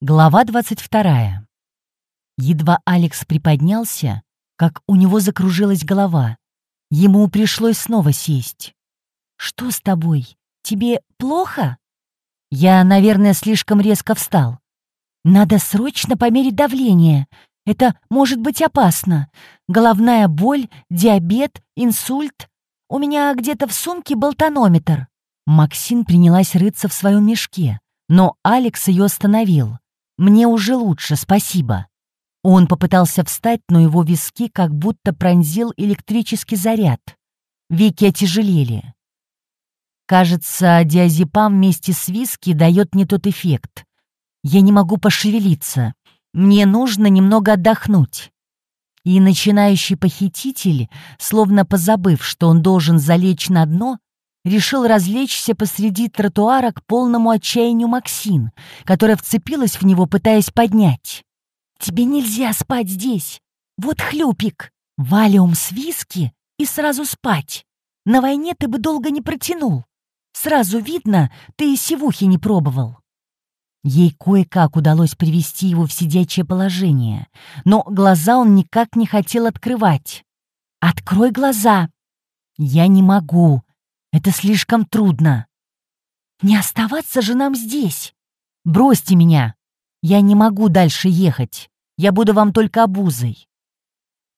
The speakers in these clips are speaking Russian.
Глава 22. Едва Алекс приподнялся, как у него закружилась голова. Ему пришлось снова сесть. «Что с тобой? Тебе плохо?» Я, наверное, слишком резко встал. «Надо срочно померить давление. Это может быть опасно. Головная боль, диабет, инсульт. У меня где-то в сумке был тонометр». Максин принялась рыться в своем мешке, но Алекс ее остановил. «Мне уже лучше, спасибо». Он попытался встать, но его виски как будто пронзил электрический заряд. Веки отяжелели. Кажется, диазепам вместе с виски дает не тот эффект. Я не могу пошевелиться. Мне нужно немного отдохнуть. И начинающий похититель, словно позабыв, что он должен залечь на дно, решил развлечься посреди тротуара к полному отчаянию Максин, которая вцепилась в него, пытаясь поднять. «Тебе нельзя спать здесь! Вот хлюпик! Валиум с виски и сразу спать! На войне ты бы долго не протянул! Сразу видно, ты и сивухи не пробовал!» Ей кое-как удалось привести его в сидячее положение, но глаза он никак не хотел открывать. «Открой глаза!» «Я не могу!» Это слишком трудно. Не оставаться же нам здесь. Бросьте меня. Я не могу дальше ехать. Я буду вам только обузой.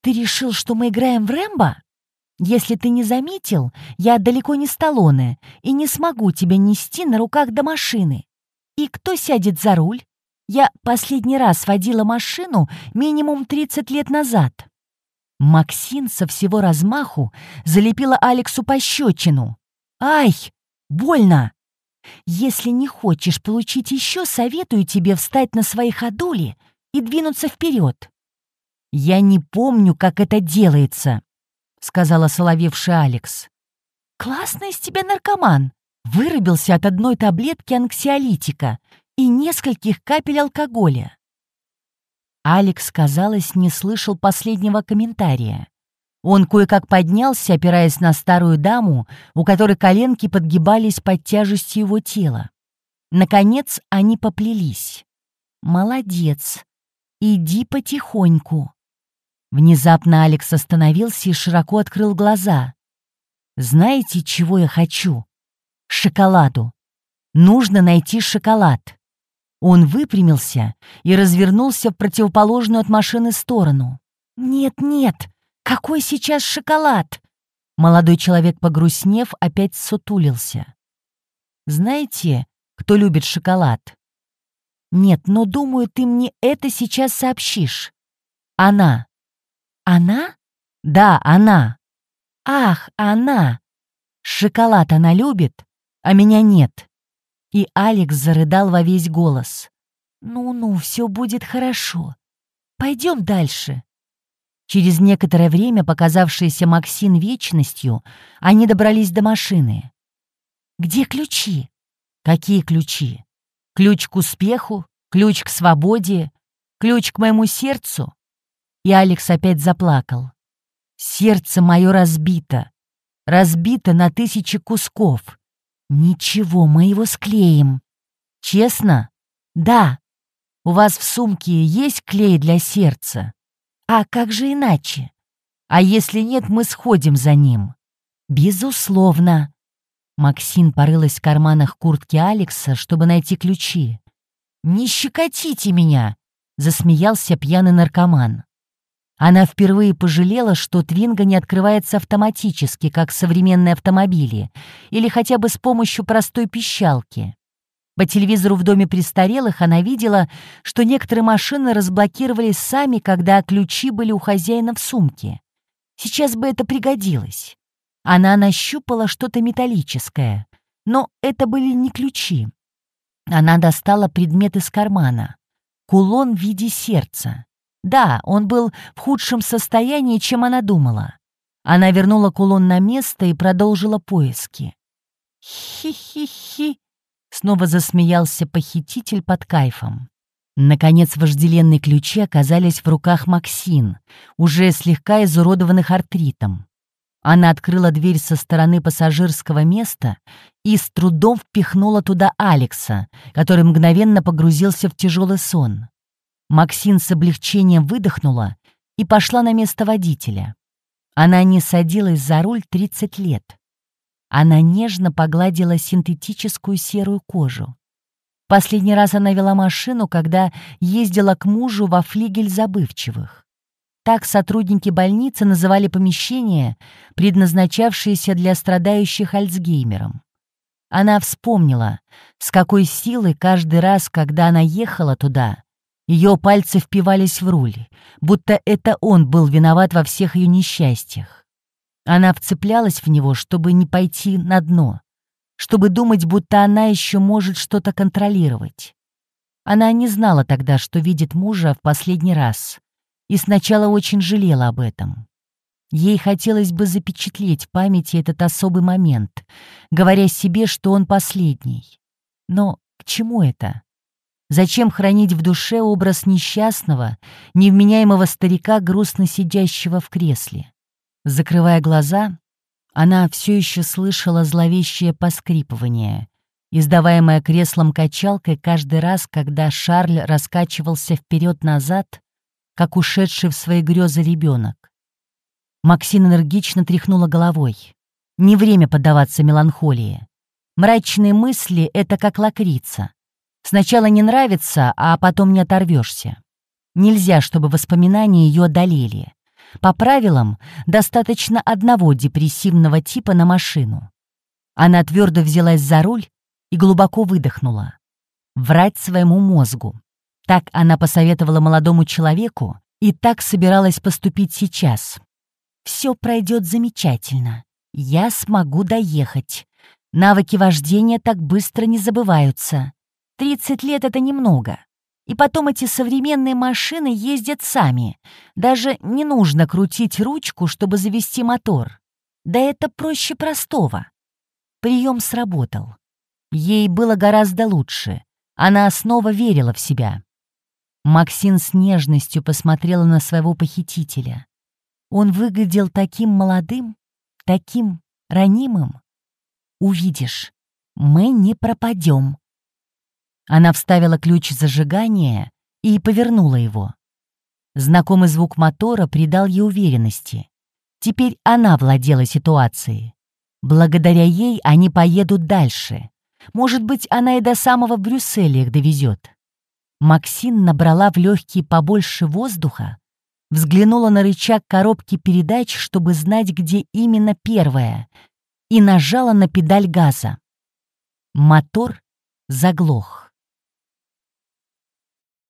Ты решил, что мы играем в Рэмбо? Если ты не заметил, я далеко не Сталлоне и не смогу тебя нести на руках до машины. И кто сядет за руль? Я последний раз водила машину минимум 30 лет назад. Максин со всего размаху залепила Алексу пощечину. «Ай! Больно!» «Если не хочешь получить еще, советую тебе встать на свои ходули и двинуться вперед». «Я не помню, как это делается», — сказала соловевший Алекс. «Классный из тебя наркоман!» Вырубился от одной таблетки анксиолитика и нескольких капель алкоголя. Алекс, казалось, не слышал последнего комментария. Он кое-как поднялся, опираясь на старую даму, у которой коленки подгибались под тяжестью его тела. Наконец они поплелись. «Молодец! Иди потихоньку!» Внезапно Алекс остановился и широко открыл глаза. «Знаете, чего я хочу? Шоколаду. Нужно найти шоколад». Он выпрямился и развернулся в противоположную от машины сторону. «Нет-нет!» Какой сейчас шоколад?» Молодой человек, погрустнев, опять сутулился. «Знаете, кто любит шоколад?» «Нет, но, думаю, ты мне это сейчас сообщишь. Она». «Она?» «Да, она». «Ах, она! Шоколад она любит, а меня нет». И Алекс зарыдал во весь голос. «Ну-ну, все будет хорошо. Пойдем дальше». Через некоторое время, показавшееся Максин вечностью, они добрались до машины. «Где ключи?» «Какие ключи?» «Ключ к успеху? Ключ к свободе? Ключ к моему сердцу?» И Алекс опять заплакал. «Сердце мое разбито. Разбито на тысячи кусков. Ничего, мы его склеим. Честно? Да. У вас в сумке есть клей для сердца?» А как же иначе? А если нет, мы сходим за ним. Безусловно. Максин порылась в карманах куртки Алекса, чтобы найти ключи. «Не щекотите меня!» — засмеялся пьяный наркоман. Она впервые пожалела, что Твинга не открывается автоматически, как современные автомобили, или хотя бы с помощью простой пищалки. По телевизору в доме престарелых она видела, что некоторые машины разблокировались сами, когда ключи были у хозяина в сумке. Сейчас бы это пригодилось. Она нащупала что-то металлическое, но это были не ключи. Она достала предмет из кармана. Кулон в виде сердца. Да, он был в худшем состоянии, чем она думала. Она вернула кулон на место и продолжила поиски. «Хи-хи-хи», Снова засмеялся похититель под кайфом. Наконец вожделенные ключи оказались в руках Максин, уже слегка изуродованных артритом. Она открыла дверь со стороны пассажирского места и с трудом впихнула туда Алекса, который мгновенно погрузился в тяжелый сон. Максин с облегчением выдохнула и пошла на место водителя. Она не садилась за руль 30 лет. Она нежно погладила синтетическую серую кожу. Последний раз она вела машину, когда ездила к мужу во флигель забывчивых. Так сотрудники больницы называли помещение, предназначавшееся для страдающих Альцгеймером. Она вспомнила, с какой силой каждый раз, когда она ехала туда, ее пальцы впивались в руль, будто это он был виноват во всех ее несчастьях. Она вцеплялась в него, чтобы не пойти на дно, чтобы думать, будто она еще может что-то контролировать. Она не знала тогда, что видит мужа в последний раз, и сначала очень жалела об этом. Ей хотелось бы запечатлеть в памяти этот особый момент, говоря себе, что он последний. Но к чему это? Зачем хранить в душе образ несчастного, невменяемого старика, грустно сидящего в кресле? Закрывая глаза, она все еще слышала зловещее поскрипывание, издаваемое креслом-качалкой каждый раз, когда Шарль раскачивался вперед-назад, как ушедший в свои грезы ребенок. Максин энергично тряхнула головой. Не время поддаваться меланхолии. Мрачные мысли — это как лакрица. Сначала не нравится, а потом не оторвешься. Нельзя, чтобы воспоминания ее одолели. По правилам, достаточно одного депрессивного типа на машину. Она твердо взялась за руль и глубоко выдохнула. Врать своему мозгу. Так она посоветовала молодому человеку и так собиралась поступить сейчас. Все пройдет замечательно. Я смогу доехать. Навыки вождения так быстро не забываются. 30 лет — это немного. И потом эти современные машины ездят сами. Даже не нужно крутить ручку, чтобы завести мотор. Да это проще простого. Прием сработал. Ей было гораздо лучше. Она снова верила в себя. Максин с нежностью посмотрела на своего похитителя. Он выглядел таким молодым, таким ранимым. Увидишь, мы не пропадем. Она вставила ключ зажигания и повернула его. Знакомый звук мотора придал ей уверенности. Теперь она владела ситуацией. Благодаря ей они поедут дальше. Может быть, она и до самого Брюсселя их довезет. Максин набрала в легкие побольше воздуха, взглянула на рычаг коробки передач, чтобы знать, где именно первая, и нажала на педаль газа. Мотор заглох.